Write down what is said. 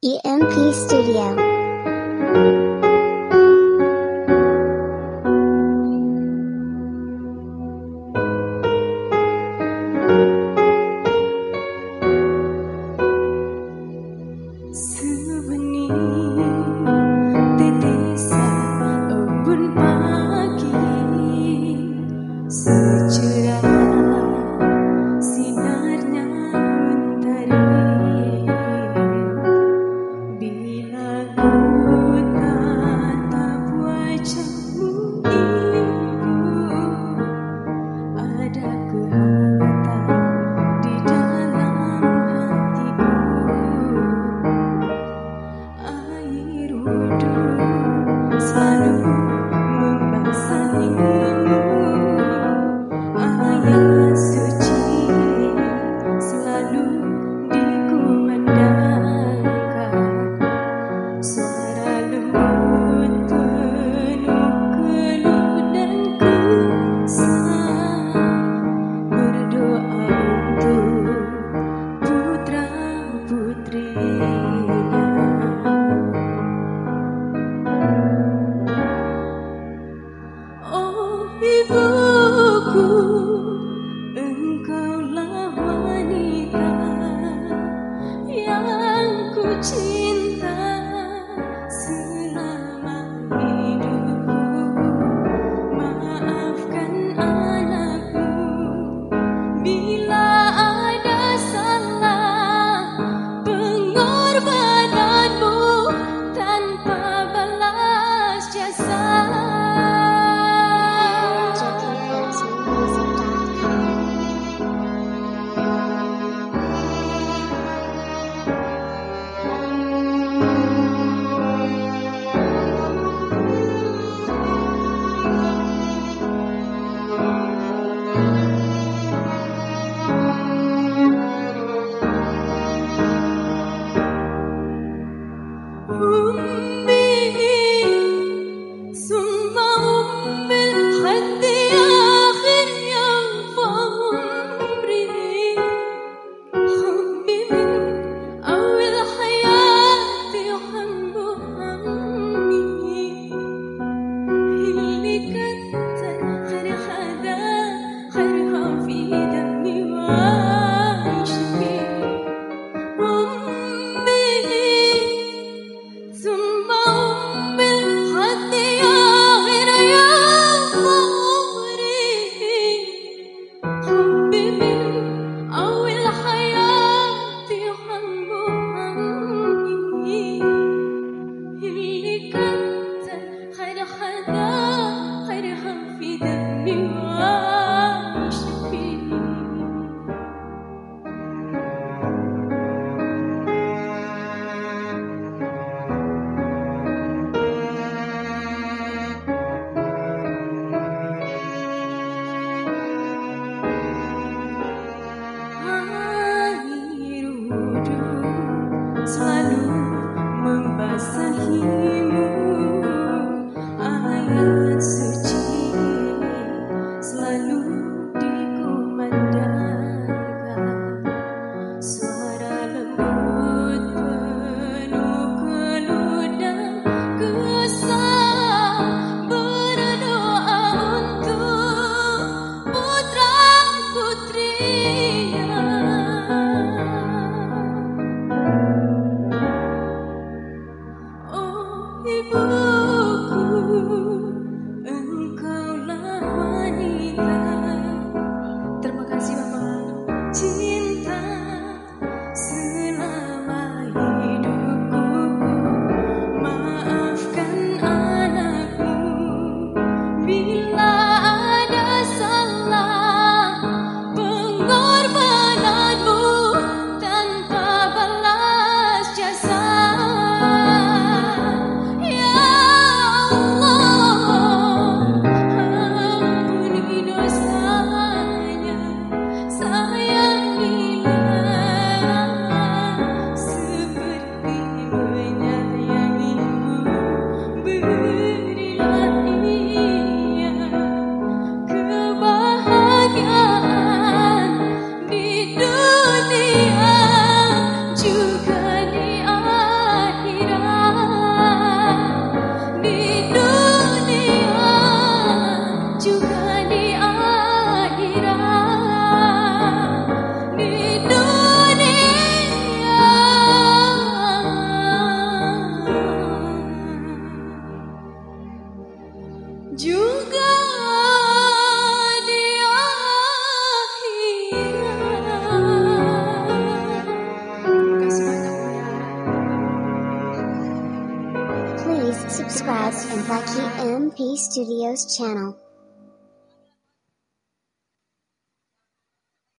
EMP Studio. Please subscribe and like MP Studios channel.